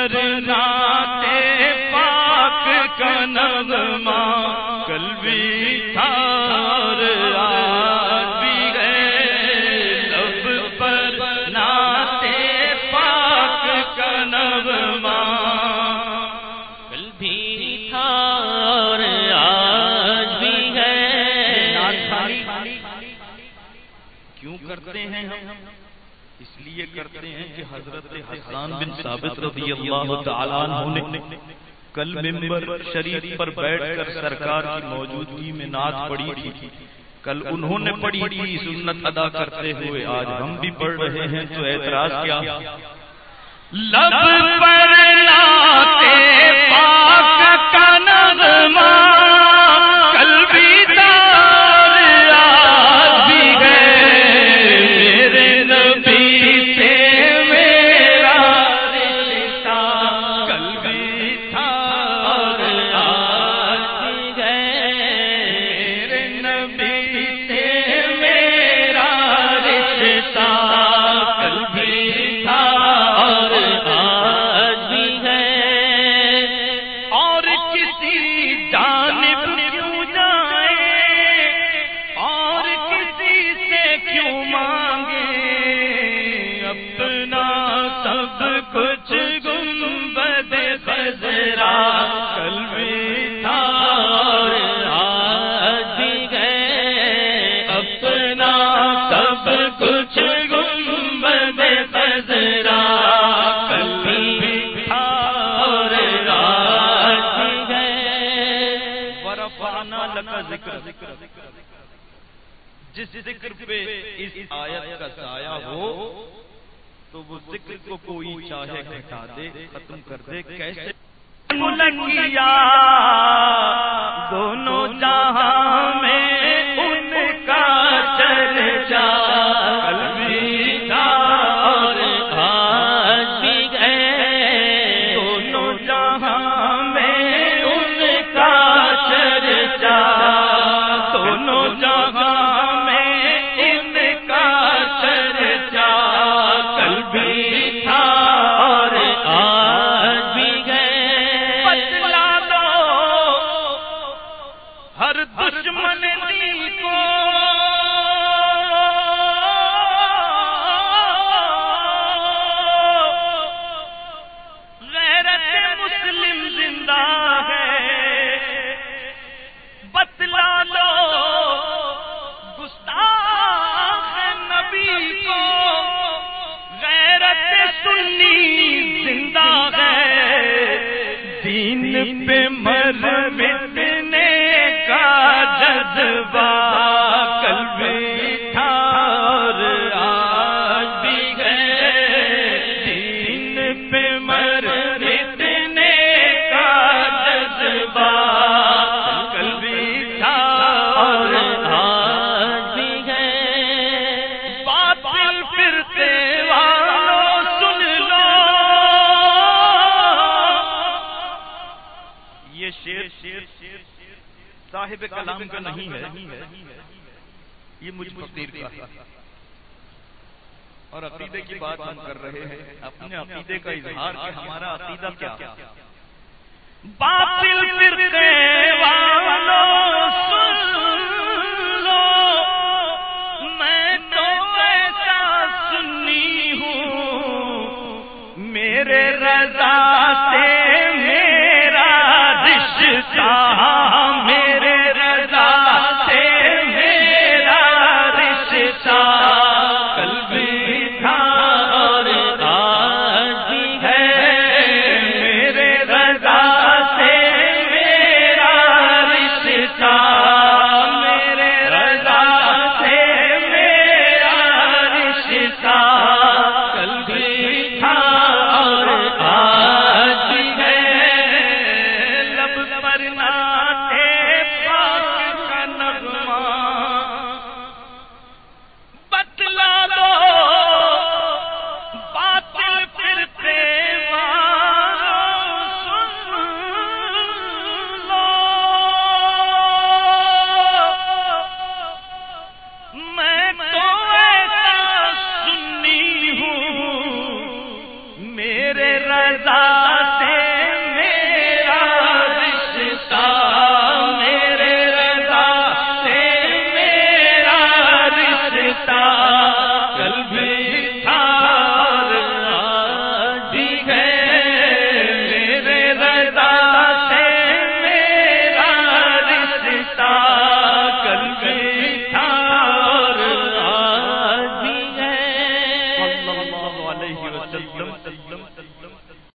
پر ناتے پاک کا نغمہ کل بھی تھا پر پاک کل بھی کیوں کرتے ہیں ہم؟ اس لیے کرتے ہیں کہ حضرت حسان بن ثابت رضی اللہ تعالیٰ عنہ نے کل ممبر شریف پر بیٹھ کر سرکار کی موجودگی میں نعت پڑھی تھی۔ کل انہوں نے پڑھی تھی سنت ادا کرتے ہوئے۔ آج ہم بھی پڑھ رہے ہیں تو اعتراض کیا؟ لب پر لاتے جس ذکر پہ اس آیت کا سایہ ہو، تو وہ ذکر کو کوئی چاہے گھٹا دے، ختم کر دے، کیسے؟ دشمن کو غیرت مسلم زندہ ہے۔ بتلا لو گستاخ نبی کو۔ غیرت سنی صاحب کلام کا نہیں ہے۔ یہ مجھ فقیر کا اور عقیدے کی بات ہم کر رہے ہیں۔ اپنے عقیدے کا اظہار کہ ہمارا عقیدہ کیا ہے۔ باطل فرقے والوں سن لو میں تو ایسا سنی ہوں۔ میرے رضا میرے رضا